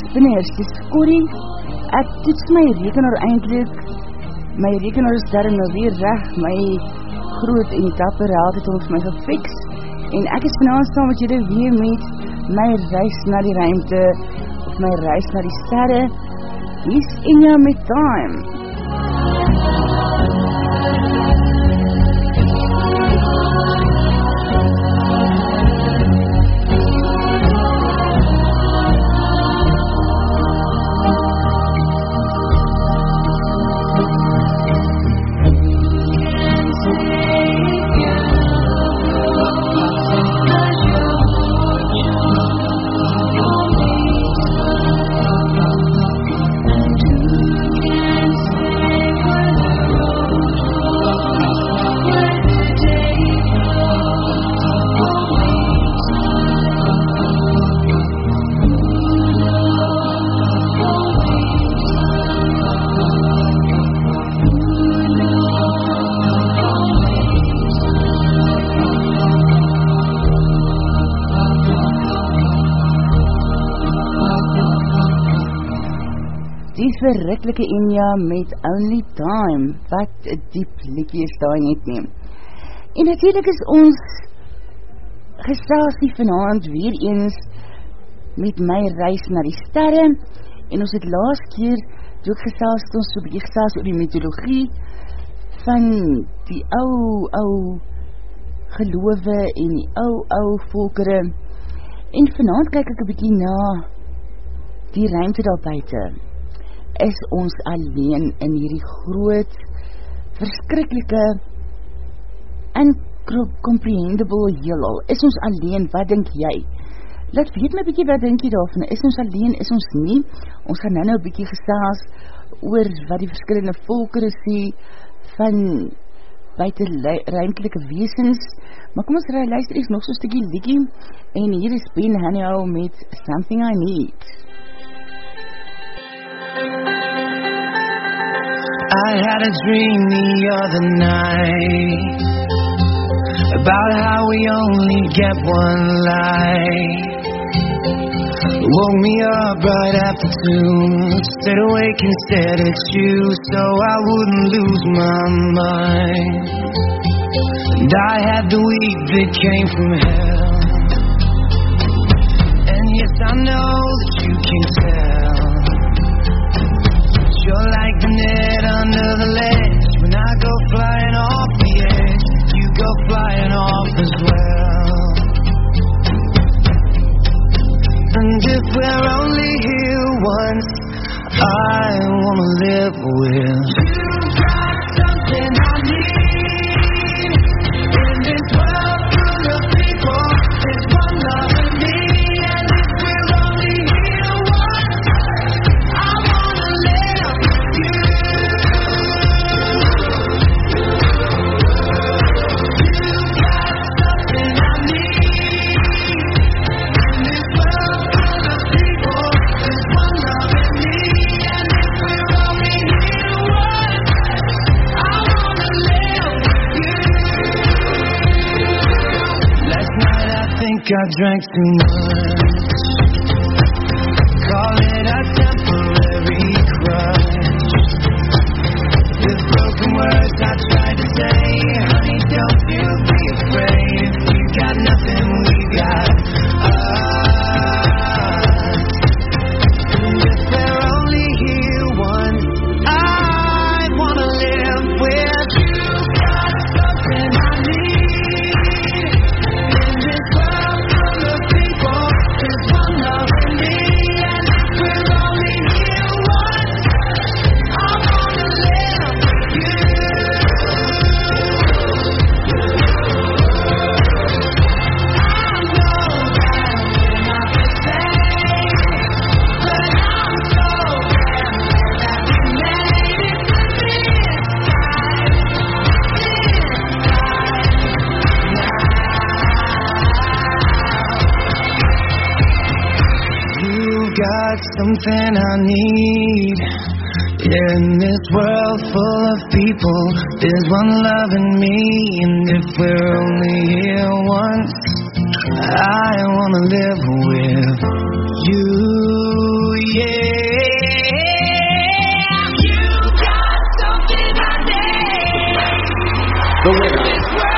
Spinners, dis Corrie, ek toets my rekenaar eindelijk, my rekenaar is daar nou weer reg, my groot en dapper held het ons my gefiks, en ek is vanavond saam met julle weer met my reis na die ruimte, of my reis na die sterre, hier is Inja met time. Verrikkelike Enya met Only Time, wat een diep liekie is daar net neem. En natuurlijk is ons gestasie vanavond weer eens met my reis na die sterre, en ons het laas keer toe ek gestasie het ons so bykie gestasie oor die mythologie van die ou, ou geloofe en die ou, ou volkere, en vanavond kyk ek een bykie na die ruimte daar buiten is ons alleen in hierdie groot, verskrikkelike, incomprehensible heelal. Is ons alleen, wat denk jy? Laat weet my bykie wat denk jy daarvan, is ons alleen, is ons nie? Ons gaan nou nou bykie gestaas oor wat die verskillende volkere sê van buiten ruimtelike weesens, maar kom ons luister eens nog so'n stukkie liekie, en hier is Ben Haniel met Something I Need. I had a dream the other night about how we only get one life. Woke me up right after two, stayed awake stared at you so I wouldn't lose my mind. And I had the week that came from hell. And yes, I know that you can tell. You're like the net under the ledge. When I go flying off the edge, you go flying off as well. And if we're only here once, I wanna live with. Drank too much. World full of people. There's one loving me, and if we're only here once, I wanna live with you. Yeah. You got something I need. The winner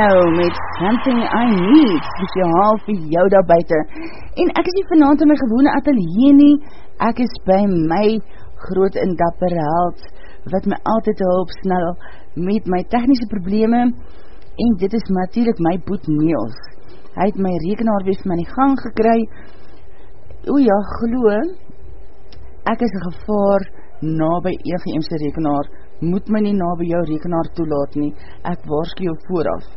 is Nano met Something I Need, speciaal vir jou daar buiten. En ek is nie vanavond in my gewone atelier nie, ek is by my groot en dapper held, wat my altyd hulp snel met my technische probleme, en dit is natuurlijk my boet Niels. Hy het my rekenaar van my gang gekry, o ja, geloo, ek is een gevaar na by EGM's rekenaar, moet my nie na by jou rekenaar toelaat nie, ek waarskie jou vooraf.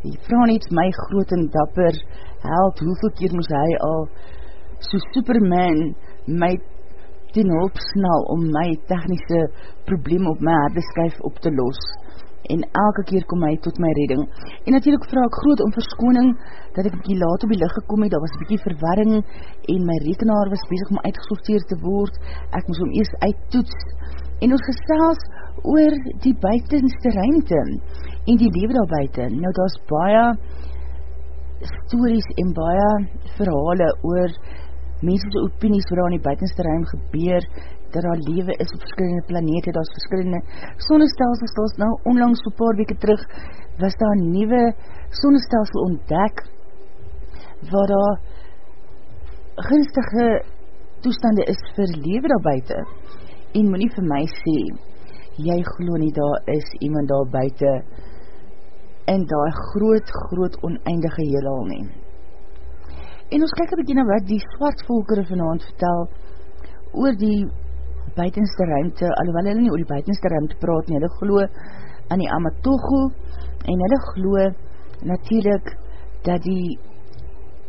Die vraag net my groot en dapper held, hoeveel keer moes hy al so Superman my ten hulp snel om my technische probleem op my harde skyf op te los. En elke keer kom hy tot my redding. En natuurlijk vraag ek groot om verskoning dat ek bykie laat op die licht gekom het, daar was bykie verwarring en my rekenaar was bezig om uitgesorteerd te word. Ek moes om eerst uittoets. En ons gesels oor die buitenste ruimte en die lewe daar buiten. Nou daar is baie stories en baie verhale oor mensese opinies wat daar in die buitenste ruim gebeur, dat daar lewe is op verskillende planete, daar is verskillende sonnestelsels, daar is nou onlangs so paar weke terug, was daar een nieuwe sonnestelsel ontdek, waar daar gunstige toestande is vir lewe daar buiten, en moet nie vir my sê, jy glo nie daar is iemand daar buiten, in daar groot, groot oneindige heelal nie. En ons kyk een bykie na wat die swartvolkere vanavond vertel oor die buitenste ruimte, alhoewel hulle nie oor die buitenste ruimte praat nie, hulle glo aan die Amatogo en hulle glo natuurlijk dat die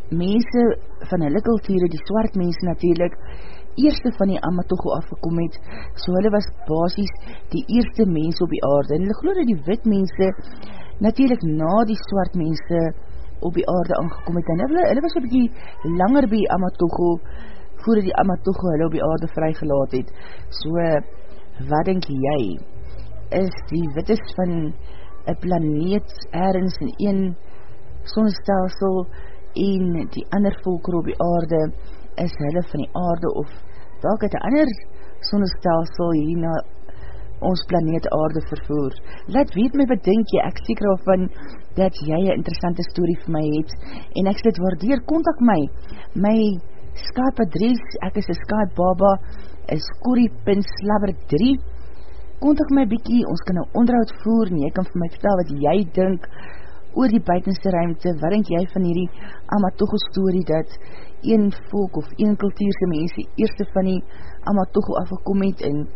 mense van hulle kulture, die swart mense natuurlijk, eerste van die Amatogo afgekom het, so hulle was basis die eerste mense op die aarde, en hulle glo dat die wit mense natuurlijk na die swart mense op die aarde aangekom het, en hulle, hulle was een bykie langer by Amatogo voordat die Amatogo hulle op die aarde vrygelaat het. So, wat denk jy? Is die wittes van een planeet ergens in een sonnestelsel en die ander volker op die aarde is hulle van die aarde of dalk het een ander sonnestelsel hier na ons planeet aarde vervoer. Laat weet my denk jy, ek seker al van dat jy een interessante story vir my het en ek sê dit waardeer, kontak my. My Skype adres, ek is een Skype baba, is corrie.slabber3 Kontak my bykie, ons kan een onderhoud voer en jy kan vir my vertel wat jy dink oor die buitenste ruimte, wat denk jy van hierdie Amatogo story dat een volk of een kultuurse mense eerste van die Amatogo afgekom het en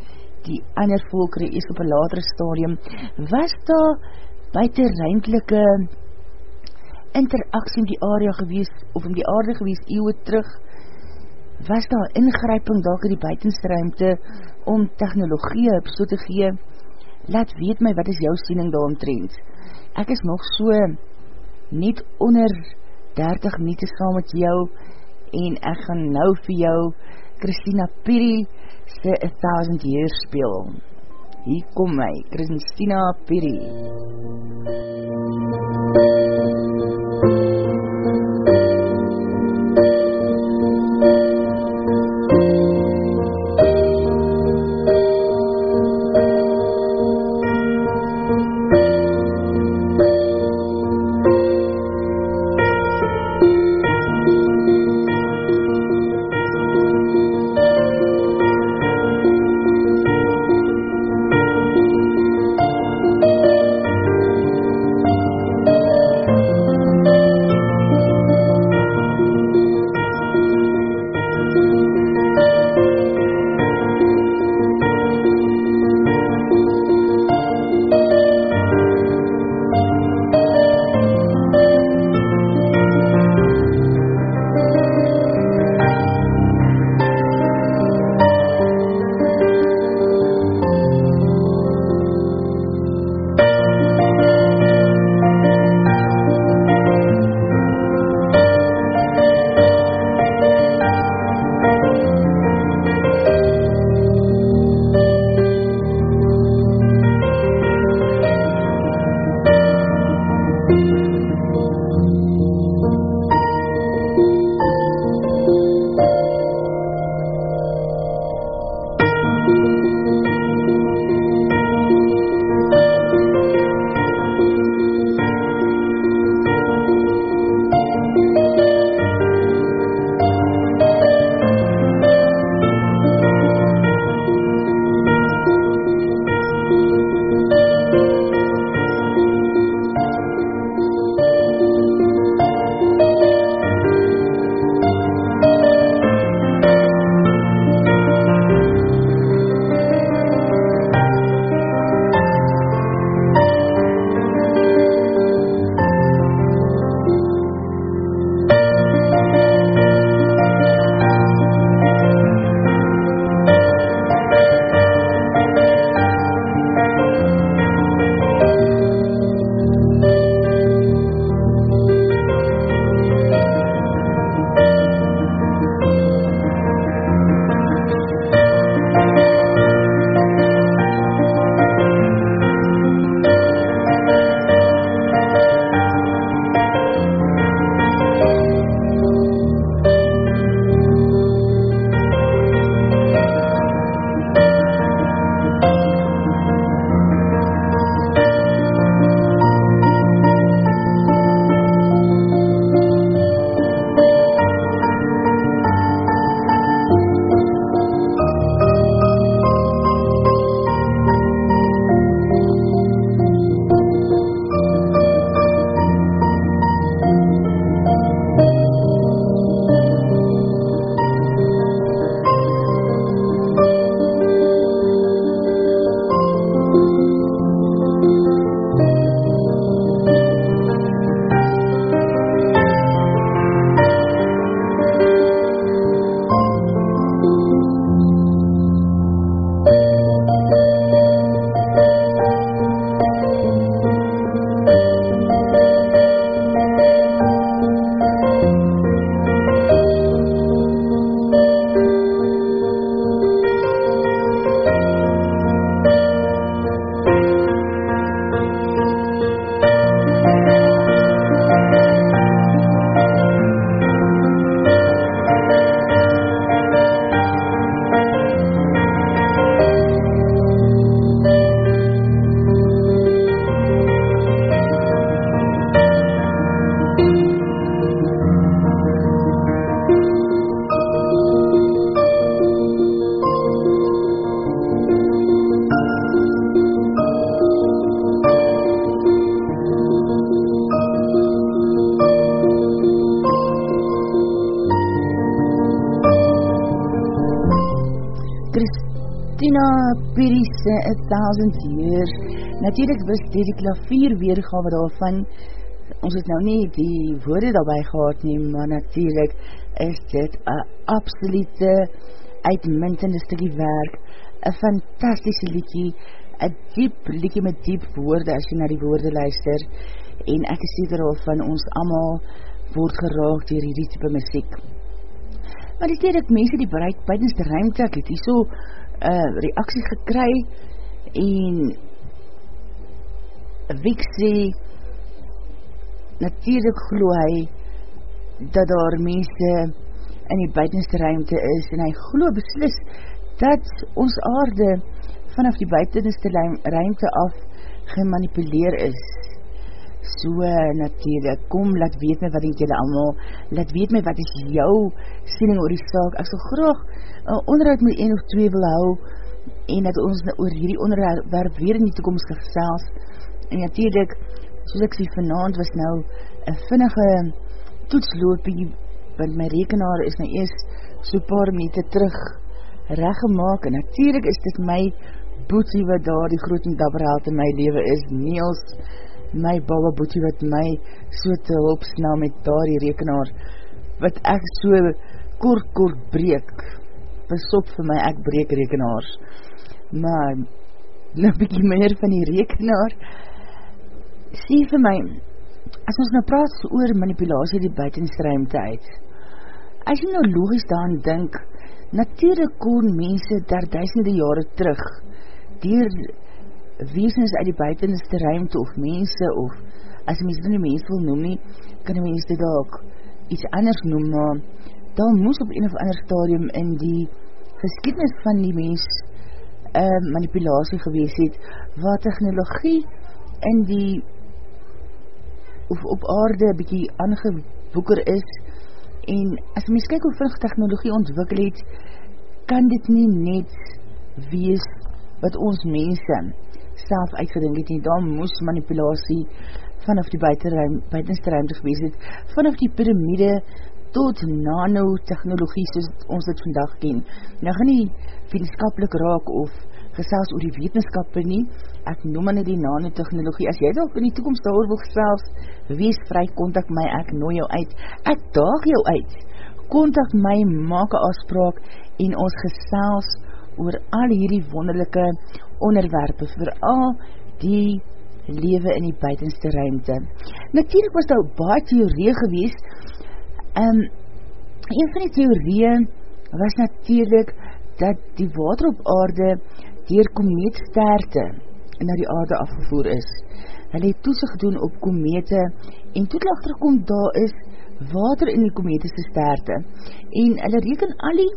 die ander volkere is op een latere stadium, was daar buiten ruimtelike interaksie in die area gewees, of in die aarde gewees, eeuwe terug, was daar ingryping dalk in die buitenste ruimte om technologie op so te gee, laat weet my wat is jou siening daar omtrend. Ek is nog so net onder 30 minuten saam met jou en ek gaan nou vir jou Christina Piri se A Thousand Years speel. Hier kom my, Christina Piri. mense, a thousand years. Natuurlijk was dit die klavier weergawe daarvan, ons het nou nie die woorde daarby gehad nie, maar natuurlijk is dit a absolute uitmuntende stukkie werk, a fantastische liedje, a diep liedje met diep woorde, as jy na die woorde luister, en ek is seker al van ons allemaal word geraak dier die type muziek. Maar die tijd dat mense die bereik buitens de ruimte, ek het hier so uh, reaksie gekry en Wiek sê natuurlijk glo hy dat daar mense in die buitenste ruimte is en hy glo beslis dat ons aarde vanaf die buitenste ruimte af gemanipuleer is. So natuurlijk, kom, laat weet my wat denk julle allemaal, laat weet my wat is jou siening oor die saak, ek sal graag een onderhoud met een of twee wil hou, en dat ons oor hierdie onderwerp weer in die toekomst gesels, en natuurlijk, soos ek sê vanavond was nou, een vinnige toetsloopie, want my rekenaar is nou eerst so paar meter terug reggemaak, en natuurlijk is dit my boetie wat daar die groot en dabberhaald in my leven is, Niels, my baba boetie wat my so te hulp snel met daar die rekenaar, wat ek so kort kort breek, besop vir my, ek breek rekenaars. Maar, nou bykie meer van die rekenaar, sê vir my, as ons nou praat oor manipulatie die buitenstruimte uit, as jy nou logisch daan dink, natuurlijk kon mense daar duisende jare terug, dier weesens uit die buitenste ruimte of mense of as die mens nie mens wil noem nie, kan die mens dit ook iets anders noem, maar dan moes op een of ander stadium in die geskiednis van die mens uh, manipulatie gewees het, waar technologie in die of op aarde bykie aangeboeker is en as mens kyk hoe vrug technologie ontwikkel het, kan dit nie net wees wat ons mense self uitgedink het, en daar moes manipulatie vanaf die buitenste ruimte gewees het, vanaf die pyramide tot nanotechnologie soos ons dit vandag ken. Nou gaan nie wetenskapelik raak of gesels oor die wetenskap nie, ek noem aan die nanotechnologie, as jy dalk in die toekomst daar wil gesels, wees vry, kontak my, ek nooi jou uit, ek daag jou uit, kontak my, maak een afspraak, en ons gesels oor al hierdie wonderlijke onderwerpe, vooral die lewe in die buitenste ruimte. Natuurlijk was daar baie theorie gewees. Um, een van die theorie was natuurlijk dat die water op aarde dier komeetsterte na die aarde afgevoer is. Hulle het toesig gedoen op komete en toe achterkom daar is water in die kometese sterte. En hulle reken al die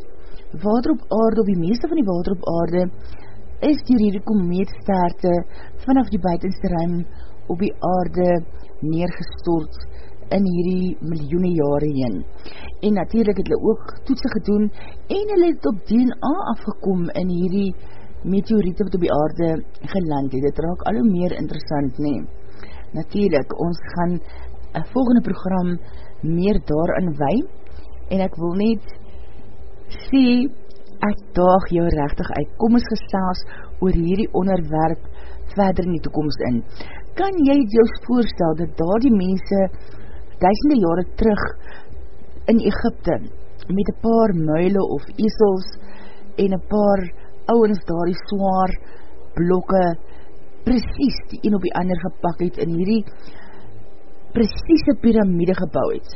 water op aarde, of die meeste van die water op aarde, is die hierdie komeetsterte vanaf die buitenste ruim op die aarde neergestort in hierdie miljoene jare heen. En natuurlijk het hulle ook toetsen gedoen en hulle het op DNA afgekom in hierdie meteoriete wat op die aarde geland het. Dit raak al hoe meer interessant nie. Natuurlijk, ons gaan een volgende program meer daar in wei en ek wil net sê, ek daag jou rechtig uit, kom ons gesels oor hierdie onderwerp verder in die toekomst in. Kan jy jou voorstel dat daar die mense duisende jare terug in Egypte met een paar muile of esels en een paar ouwens daar die zwaar blokke precies die een op die ander gepak het en hierdie precieze piramide gebouw het.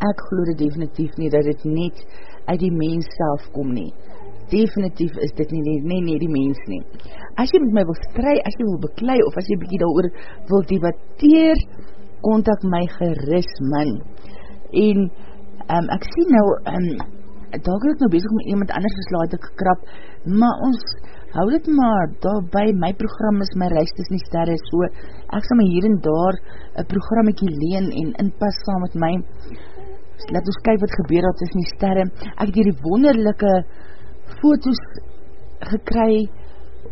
Ek geloof definitief nie dat het net uit die mens self kom nie. Definitief is dit nie, nie, nie die mens nie. As jy met my wil stry, as jy wil beklei, of as jy bykie daar wil debatteer, kontak my geris, man. En um, ek sien nou, um, daar ek nou bezig met iemand anders geslaat ek gekrap, maar ons hou dit maar, daar by my program is my reis tussen die sterre, so ek sal my hier en daar een programmekie leen en inpas saam met my, laat ons kyk wat gebeur al tussen die sterre. Ek het hier die wonderlijke foto's gekry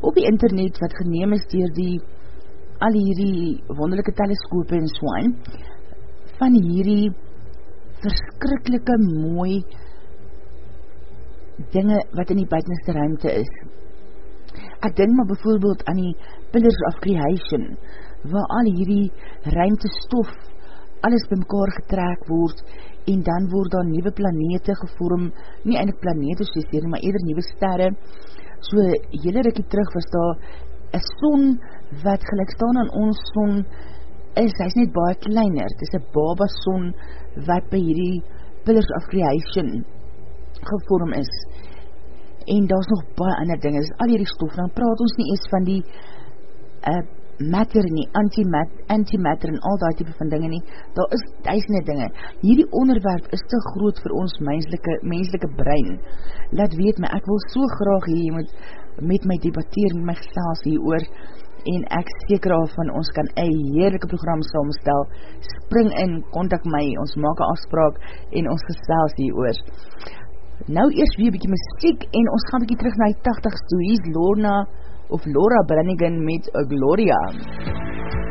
op die internet wat geneem is dier die al hierdie wonderlijke teleskope en swaan van hierdie verskrikkelike mooi dinge wat in die buitenste ruimte is. Ek denk maar bijvoorbeeld aan die Pillars of Creation, waar al hierdie ruimte stof, alles by mekaar getrek word, en dan word daar nieuwe planete gevorm, nie eindelijk planete soos hier, maar eerder nieuwe sterre. So, hele rikkie terug was daar een son, wat gelijk staan aan ons son, is, hy is net baie kleiner, het is een baba son, wat by hierdie Pillars of Creation gevorm is. En daar is nog baie ander dinge, is al hierdie stof, dan praat ons nie eens van die uh, matter nie, antimatter anti en al die type van dinge nie, daar is duisende dinge. Hierdie onderwerp is te groot vir ons menslike, menslike brein. Laat weet my, ek wil so graag hier met, met my debatteer, met my gesels hier en ek seker al van ons kan een heerlijke program samenstel, spring in, kontak my, ons maak een afspraak, en ons gesels hier oor. Nou eers weer bykie muziek en ons gaan bykie terug na die 80s toe. Hier is Lorna of Laura Brannigan met Gloria. Gloria.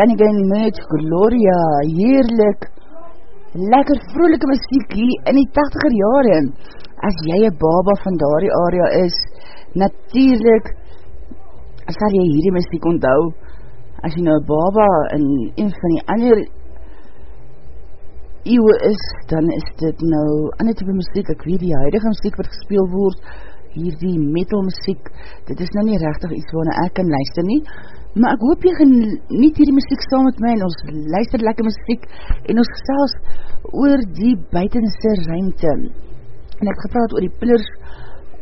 Brannigan met Gloria, heerlik, lekker vroelike muziek hier in die 80er jare. As jy een baba van daardie area is, natuurlijk sal jy hierdie muziek onthou. As jy nou baba in een van die ander eeuwe is, dan is dit nou ander type muziek, ek weet die huidige muziek wat gespeel word, hier die metal muziek, dit is nou nie rechtig iets waarna ek kan luister nie, maar ek hoop jy geniet hierdie muziek saam met my, en ons luister lekker muziek, en ons gesels oor die buitenste ruimte, en ek gepraat oor die pillars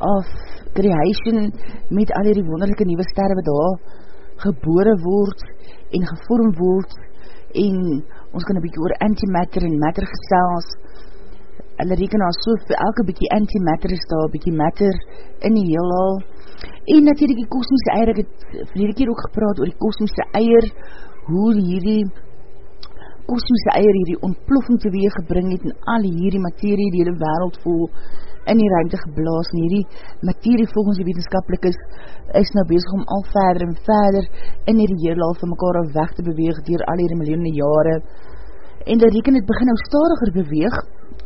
of creation, met al die wonderlijke nieuwe sterre wat daar gebore word, en gevorm word, en ons kan een bykie oor antimatter en matter gesels, hulle reken al so, vir elke bykie antimatter is daar, bykie matter in die heel al, en natuurlijk die kosmische eier, ek het verlede keer ook gepraat oor die kosmische eier, hoe hierdie kosmische eier hierdie ontploffing teweeg gebring het, en al hierdie materie die hele wereld vol, in die ruimte geblaas, en hierdie materie volgens die wetenskapelik is, is nou bezig om al verder en verder in hierdie heerlaal van mekaar al weg te beweeg, dier al hierdie miljoene jare, en dat reken het begin nou stadiger beweeg,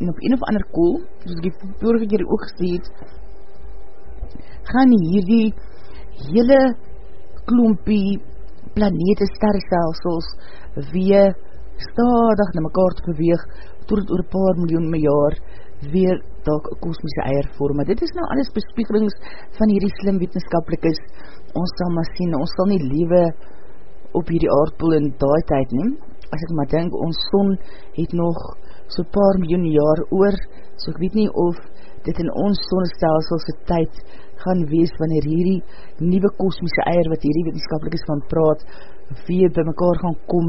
en op een of ander kool, soos die vorige keer ook gesteed, gaan hierdie hele klompie planete, sterrestelsels, weer stadig na mekaar te beweeg, tot het oor paar miljoen jaar weer dalk kosmische eier vorm. Dit is nou alles bespiegelings van hierdie slim wetenskapelik is. Ons sal maar sien, ons sal nie lewe op hierdie aardpoel in daai tyd neem. As ek maar denk, ons son het nog so paar miljoen jaar oor, so ek weet nie of dit in ons sonnestelselse tyd gaan wees wanneer hierdie nieuwe kosmische eier wat hierdie wetenskapelik is van praat, weer by mekaar gaan kom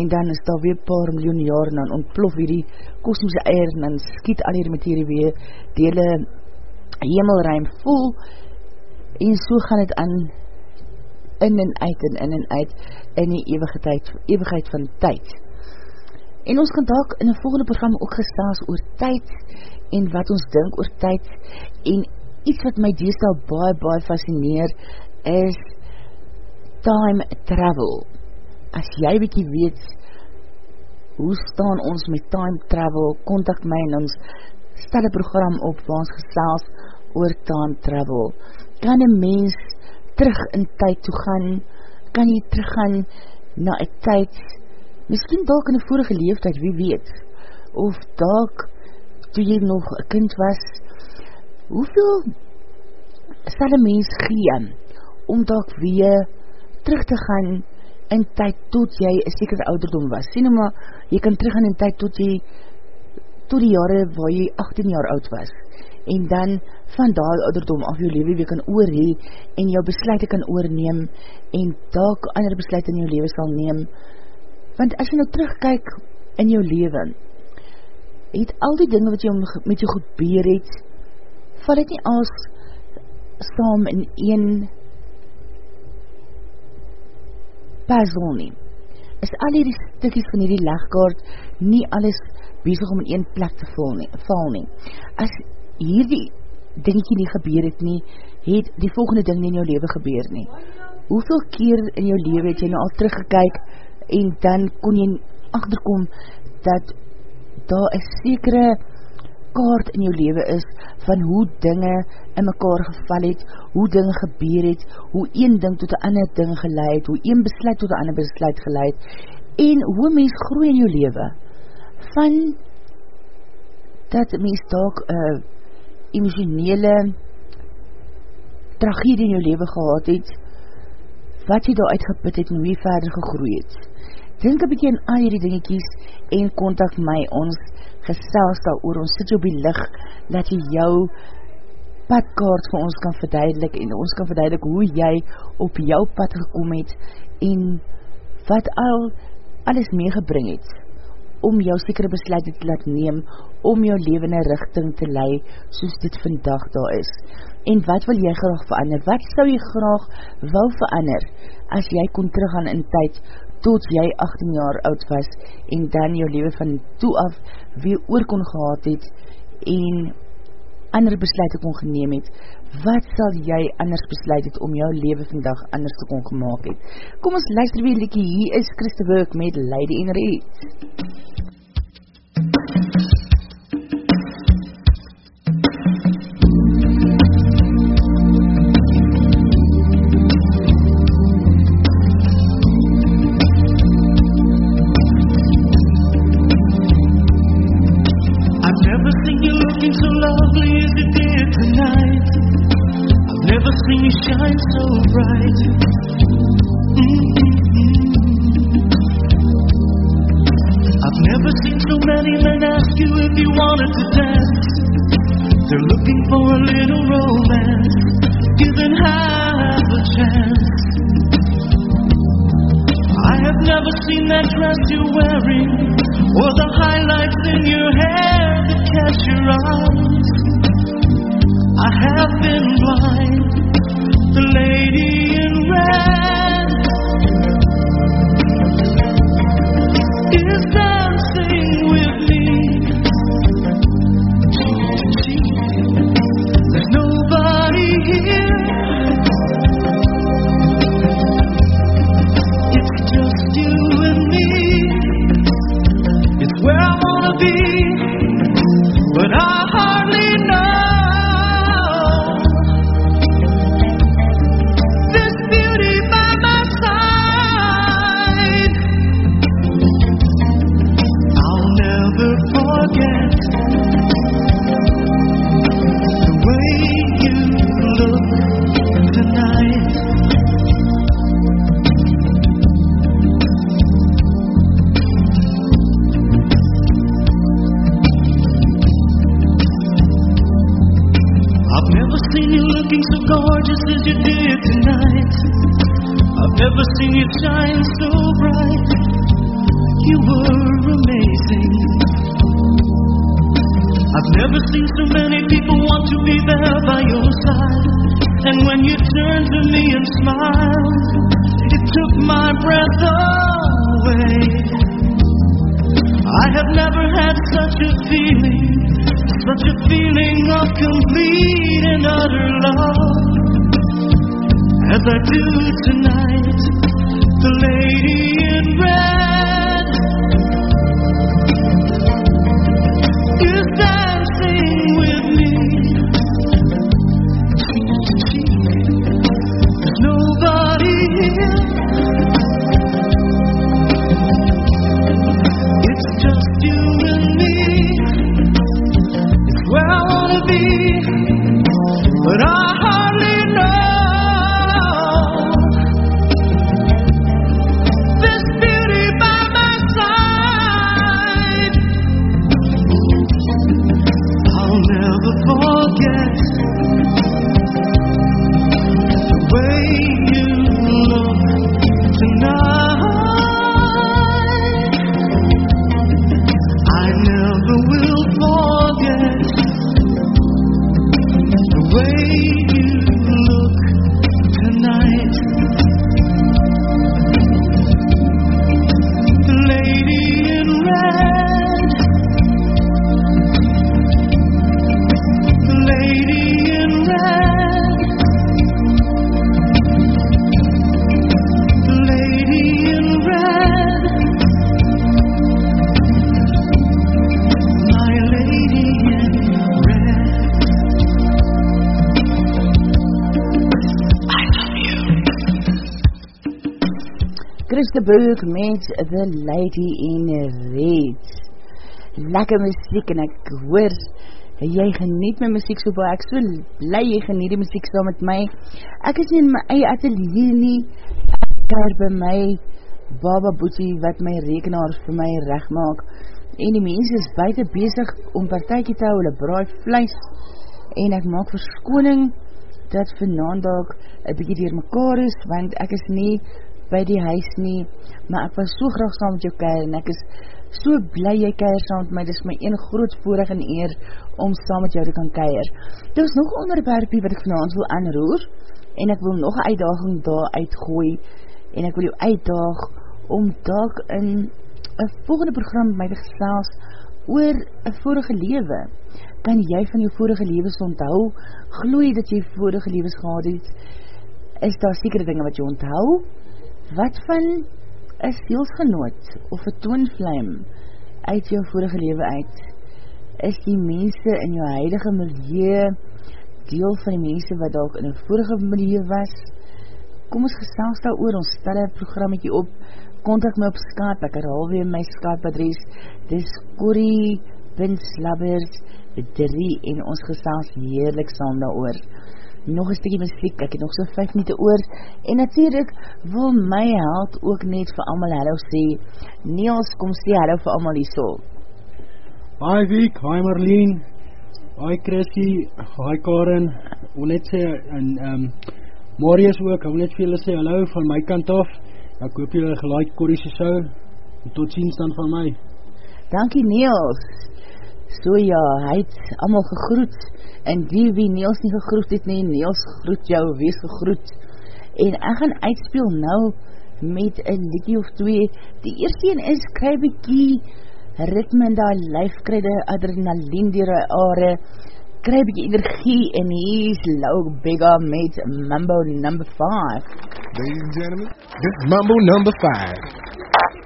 en dan is daar weer paar miljoen jaar en dan ontplof hierdie kosmische eier en dan skiet al hierdie materie weer die hele hemelruim vol en so gaan het aan in en uit en in en uit in die eeuwigheid, eeuwigheid van tyd. En ons kan dalk in een volgende programma ook gestaas oor tyd en wat ons dink oor tyd en iets wat my deestal baie baie fascineer is time travel. As jy bykie weet, hoe staan ons met time travel, contact my en ons stel een program op waar ons gesels oor time travel. Kan een mens terug in tyd toe gaan? Kan jy teruggaan na een tyd? Misschien dalk in die vorige leeftijd, wie weet? Of dalk toe jy nog een kind was? Hoeveel sal een mens gee om dalk weer terug te gaan in tyd tot jy een sekere ouderdom was. Sê nou maar, jy kan terug gaan in tyd tot jy tot die jare waar jy 18 jaar oud was. En dan van daar ouderdom af jou leven weer kan oorhee en jou besluiten kan oorneem en dalk ander besluit in jou leven sal neem. Want as jy nou terugkyk in jou leven, het al die dinge wat jy met jou gebeur het, val het nie als saam in een puzzle nie. Is al die stikkies van hierdie legkaart nie alles bezig om in een plek te val nie. Val nie. As hierdie dingetje nie gebeur het nie, het die volgende ding nie in jou leven gebeur nie. Hoeveel keer in jou leven het jy nou al teruggekyk en dan kon jy achterkom dat daar een sekere kaart in jou leven is van hoe dinge in mekaar geval het, hoe dinge gebeur het, hoe een ding tot een ander ding geleid, hoe een besluit tot een ander besluit geleid, en hoe mens groei in jou leven, van dat mens dalk een emotionele tragedie in jou leven gehad het, wat jy daar uitgeput het en hoe jy verder gegroei het. Denk een bykie aan al hierdie dingetjies en kontak my ons gesels daar oor, ons sit jou by licht, dat jy jou padkaart vir ons kan verduidelik en ons kan verduidelik hoe jy op jou pad gekom het en wat al alles meegebring het om jou sekere besluit te laat neem, om jou levende richting te lei, soos dit vandag daar is. En wat wil jy graag verander? Wat sou jy graag wou verander, as jy kon teruggaan in tyd, tot jy 18 jaar oud was en dan jou leven van toe af weer oor kon gehad het en ander besluit kon geneem het, wat sal jy anders besluit het om jou leven vandag anders te kon gemaakt het? Kom ons luister weer liekie, hier is Christe Burk met Lady en Reed. never Burg met The Lady in Red. Lekker muziek en ek hoor, jy geniet my muziek so baie, ek so bly jy geniet die muziek saam met my. Ek is nie in my eie atelier nie, ek keer by my baba boetie wat my rekenaar vir my recht maak. En die mens is buiten bezig om partijkie te hou, hulle braai vlees en ek maak verskoning dat vanavond een bykie dier mekaar is, want ek is nie by die huis nie, maar ek was so graag saam met jou keir, en ek is so bly jy keir saam met my, dit is my een groot voorig en eer, om saam met jou te kan keir. Dit is nog een onderwerpie wat ek vanavond wil aanroer, en ek wil nog een uitdaging daar uitgooi, en ek wil jou uitdaag, om dalk in een volgende program met my te gesels, oor een vorige lewe. Kan jy van jou vorige lewens onthou, gloei dat jy vorige lewens gehad het, is daar sekere dinge wat jy onthou, wat van een sielsgenoot of een toonvlijm uit jou vorige lewe uit? Is die mense in jou huidige milieu deel van die mense wat ook in een vorige milieu was? Kom ons gesels daar oor, ons stel een programmetje op, contact my op Skype, ek herhaal weer my Skype adres, dis Corrie Slabbers 3 en ons gesels heerlik saam daar oor. Nog een stukje muziek, ek het nog so 5 minute oor, en natuurlijk wil my held ook net vir allemaal hallo sê, Niels, kom sê hallo vir allemaal die so. Hi Wiek, hi Marleen, hi Chrissy, hi Karen, ek wil net sê, en um, Marius ook, ek wil net vir julle sê hallo van my kant af, ek hoop julle gelijk Corrie se sou, tot ziens dan van my. Dankie Niels, so ja, hy het allemaal gegroet, en wie wie Niels nie gegroet het nie, Niels groet jou, wees gegroet, en ek gaan uitspeel nou, met een liedje of twee, die eerste een is, kry bykie ritme in die lijf, kry die adrenaline dier die aarde, kry bykie energie, en hier is Lau Bega met Mambo number 5. Ladies and gentlemen, this is Mambo number 5.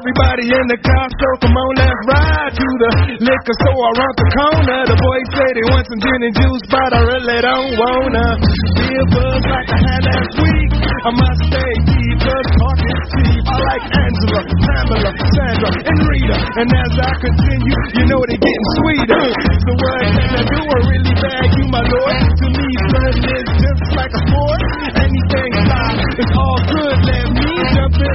Everybody in the car, so come on, let's ride to the liquor store around the corner. The boys say they want some gin and juice, but I really don't wanna a buzz like I had last week. I must stay deep, cause talk is cheap. I like Angela, Pamela, Sandra, and Rita. And as I continue, you know they're getting sweeter. So what can I do? I really bag you, my lord. To me, flirting is just like a sport. Anything fine, it's all good.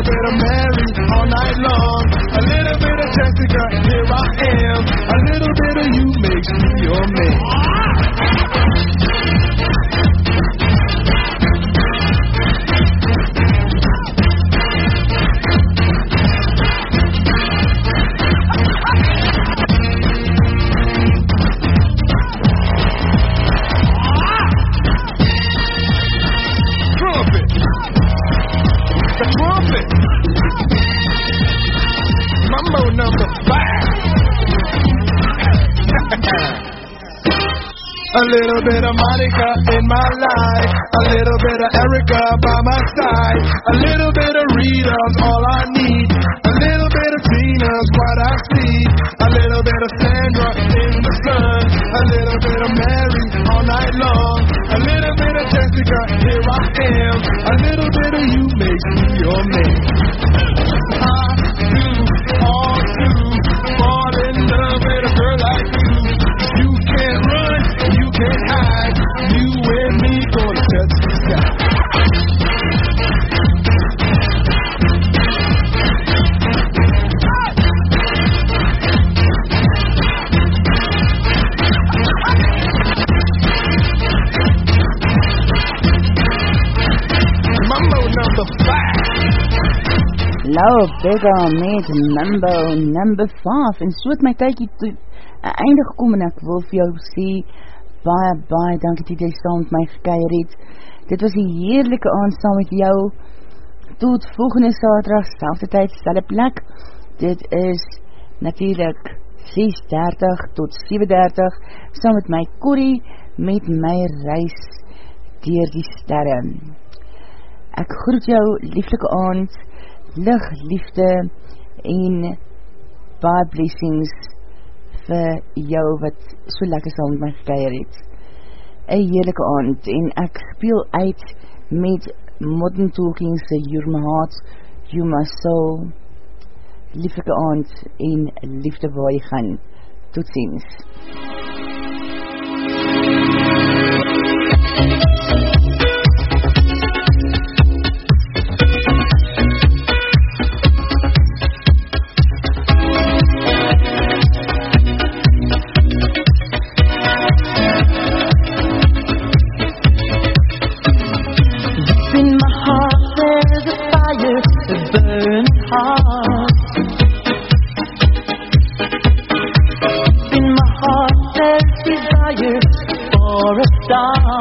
A little Lau Bega met Mambo number 5 en so het my tydjie toe einde gekom en ek wil vir jou sê baie baie dankie dat jy saam met my gekeier het. Dit was een heerlijke aand saam met jou. Tot volgende saterdag selfde tyd, selfde plek. Dit is natuurlijk 6.30 tot 7.30 saam met my Corrie met my reis dier die sterre ek groet jou lieflike aand lig, liefde en baie blessings vir jou wat so lekker saam met my gekeier het. een heerlijke aand en ek speel uit met Modern Talking se You're My Heart, You My Soul. Lieflike aand en liefde waar jy gaan. Tot ziens You're my soul. I keep it shining everywhere